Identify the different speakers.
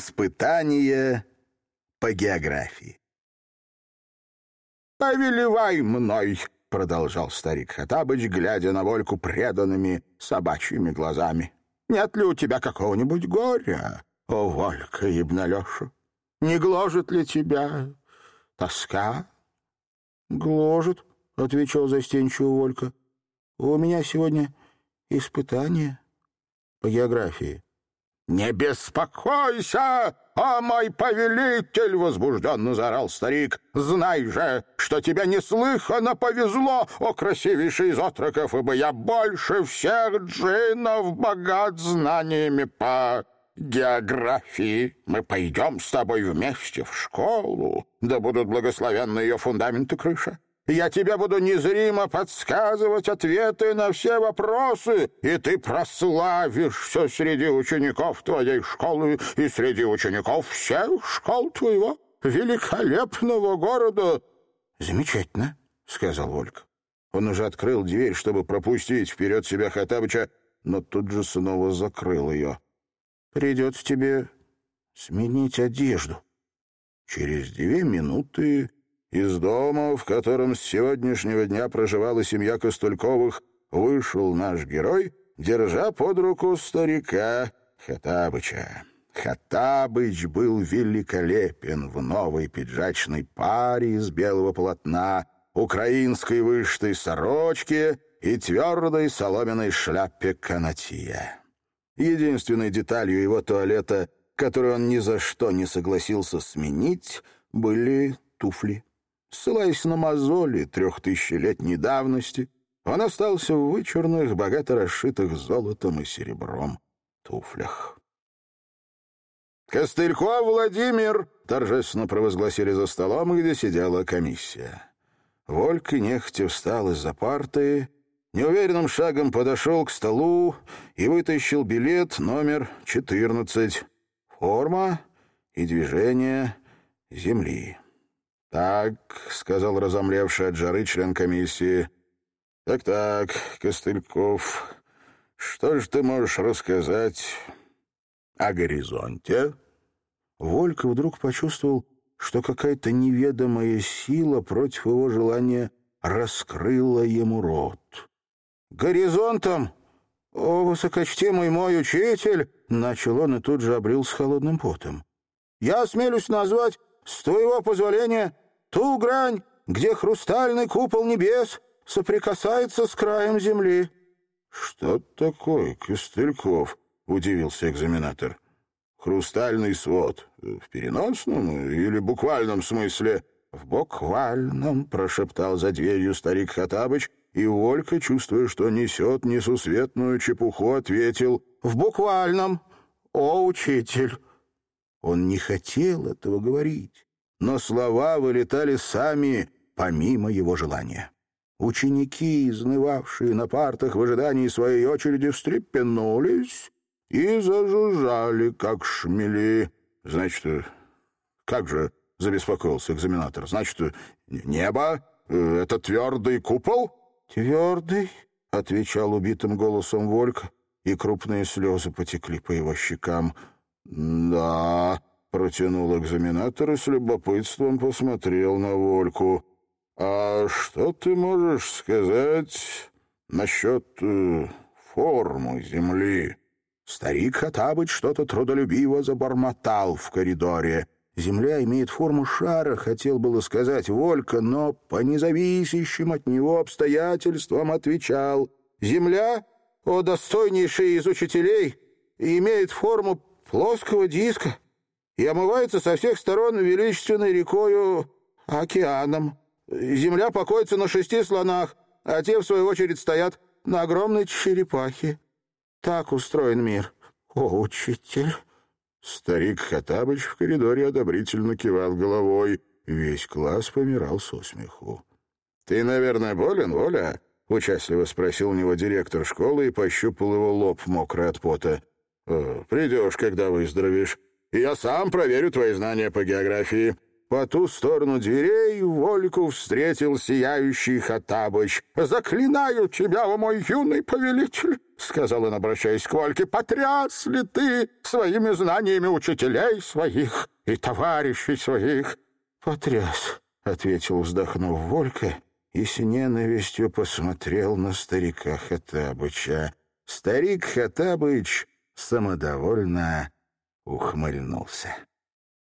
Speaker 1: Испытание по географии.
Speaker 2: «Повелевай мной!» — продолжал старик Хатабыч, глядя на Вольку преданными собачьими глазами. «Нет ли у тебя какого-нибудь горя, о, Волька Ибналеша? Не гложет ли тебя тоска?»
Speaker 3: «Гложет», — отвечал застенчиво Волька. «У меня сегодня испытание по географии».
Speaker 2: «Не беспокойся, о мой повелитель!» — возбужденно заорал старик. «Знай же, что тебе неслыханно повезло, о красивейший из отроков, ибо я больше всех джинов богат знаниями по географии. Мы пойдем с тобой вместе в школу, да будут благословенны ее фундаменты крыша. Я тебе буду незримо подсказывать ответы на все вопросы, и ты прославишься среди учеников твоей школы и среди учеников всех школ твоего великолепного города».
Speaker 1: «Замечательно», — сказал Вольк. Он уже открыл дверь, чтобы пропустить вперед себя Хатабыча, но тут же снова закрыл ее. «Придется тебе сменить одежду». Через две минуты из дома, в котором с сегодняшнего дня проживала семья Костульковых, вышел наш герой, держа под руку старика Хатабыча. Хатабыч был великолепен в новой пиджачной паре из белого полотна, украинской вышитой сорочке и твердой соломенной шляпе канатья. Единственной деталью его туалета, которую он ни за что не согласился сменить, были туфли. Ссылаясь на мозоли трехтысячелетней давности, он остался в вычурных, богато расшитых золотом и серебром туфлях. «Костыльков Владимир!» — торжественно провозгласили за столом, где сидела комиссия. Волька нехотя встал из-за парты, неуверенным шагом подошел к столу и вытащил билет номер 14. Форма и движение земли. «Так», — сказал разомлевший от жары член комиссии. «Так-так, Костыльков, что же ты можешь рассказать о горизонте?» Волька вдруг почувствовал, что какая-то неведомая сила против его желания раскрыла ему рот. «Горизонтом, о, высокочтимый мой учитель!» — начал он и тут же обрил с холодным потом. «Я осмелюсь назвать, с твоего позволения, ту грань, где хрустальный купол небес соприкасается с краем земли». «Что такое, Костыльков?» — удивился экзаменатор. «Хрустальный свод в переносном или буквальном смысле?» «В буквальном», — прошептал за дверью старик Хатабыч, и Волька, чувствуя, что несет несусветную чепуху, ответил
Speaker 3: «В буквальном, о, учитель».
Speaker 1: Он не хотел этого говорить но слова вылетали сами, помимо его желания. Ученики, изнывавшие на партах в ожидании своей очереди, встрепенулись и зажужжали, как шмели. Значит, как же, — забеспокоился экзаменатор, — значит, небо — это твердый купол?
Speaker 3: Твердый, — отвечал убитым голосом Волька, и крупные слезы потекли по его щекам.
Speaker 1: Да, Протянул экзаменатор и с любопытством посмотрел на Вольку. «А что ты можешь сказать насчет э, формы земли?» Старик Хатабыч что-то трудолюбиво забормотал в коридоре. «Земля имеет форму шара», — хотел было сказать Волька, но по независящим от него обстоятельствам отвечал.
Speaker 3: «Земля, о достойнейший из учителей, имеет форму плоского диска» и омывается со всех сторон величественной рекою океаном. Земля покоится на шести слонах, а те, в свою очередь, стоят на огромной черепахе. Так устроен мир. О, учитель!»
Speaker 1: Старик Хатабыч в коридоре одобрительно кивал головой. Весь класс помирал со смеху. «Ты, наверное, болен, Воля?» — участливо спросил у него директор школы и пощупал его лоб, мокрый от пота. «Придешь, когда выздоровеешь и я сам проверю твои знания по географии». по ту сторону дверей Вольку встретил сияющий Хатабыч.
Speaker 2: «Заклинаю тебя, о мой юный повелитель!» — сказал он, обращаясь к Вольке. «Потряс ли ты своими знаниями учителей своих и товарищей своих?»
Speaker 1: «Потряс», — ответил, вздохнув Волька, и с ненавистью посмотрел на старика Хатабыча. Старик Хатабыч самодовольно ухмыльнулся.